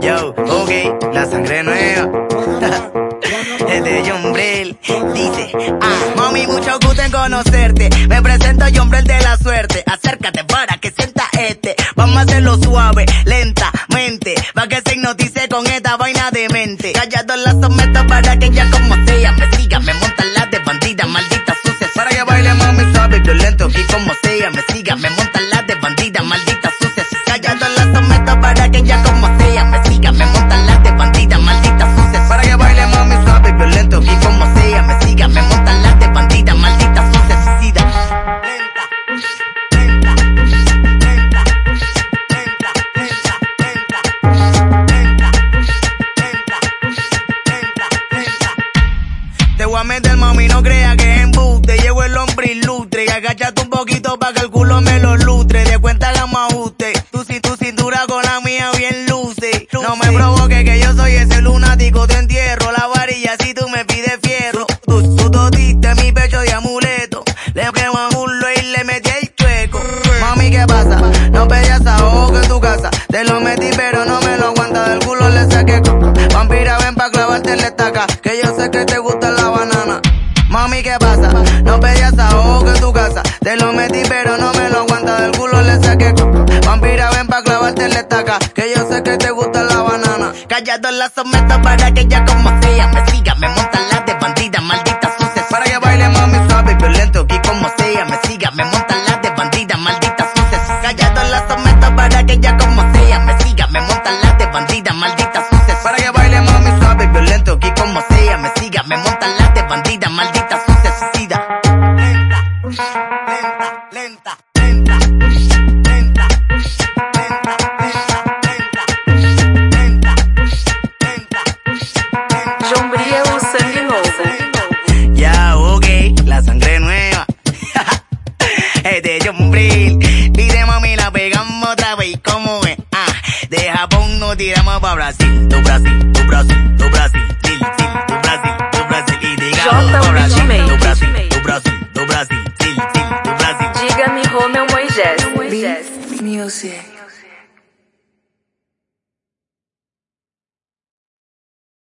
Yo, ok, la sangre nueva. es de John Brel. Dice, ah, mami, mucho gusto en conocerte. Me presento John Brel de la suerte. Acércate para que sienta este. Vamos a hacerlo suave, lentamente. Pa' que se hipnotice con esta vaina de mente. Callado la someto para que ya como sea me siga. Me montan las de bandida, maldita mami, no crea que es embuste. Llevo el hombre ilustre y agachate un poquito pa' que el culo me lo lustre. De cuenta la ajuste. Tu, ci- tu cintura con la mía bien luce. No me provoque que yo soy ese lunático. Te entierro la varilla si tú me pides fierro. Tú, tú todiste mi pecho de amuleto. Le quemo a muslo y le metí el chueco. Mami, ¿qué pasa? No pedías ahogo en tu casa. Te lo metí, pero no me lo aguanta. Del culo le saqué. Vampira, ven pa' clavarte la estaca. Que yo sé que te pero no me lo aguanta. Del culo le saqué coco. Vampira, ven pa' clavarte la estaca. Que yo sé que te gusta la banana. Callado la someto para que ya como sea me siga. Me montan las de bandida, maldita sucia. Para que baile, mami, suave, violento. Que como sea me siga. Me montan las de bandida, maldita sucia. Callado la someto para que ya como sea me siga. Me montan las de bandida, maldita sucia. Para que baile, mami, suave, violento. Que como sea me siga. Me montan las de bandida, maldita de John Brill. Dice mami, la pegamos otra vez, ¿cómo es? Ah, de Japón nos tiramos pa' Brasil. Tu Brasil, tu Brasil, tu Brasil, til, tu Brasil, tu Brasil. Y digamos pa' Brasil, tu Brasil, tu Brasil, tu Brasil, til, tu Brasil. Diga-me Romeu Moisés. Music.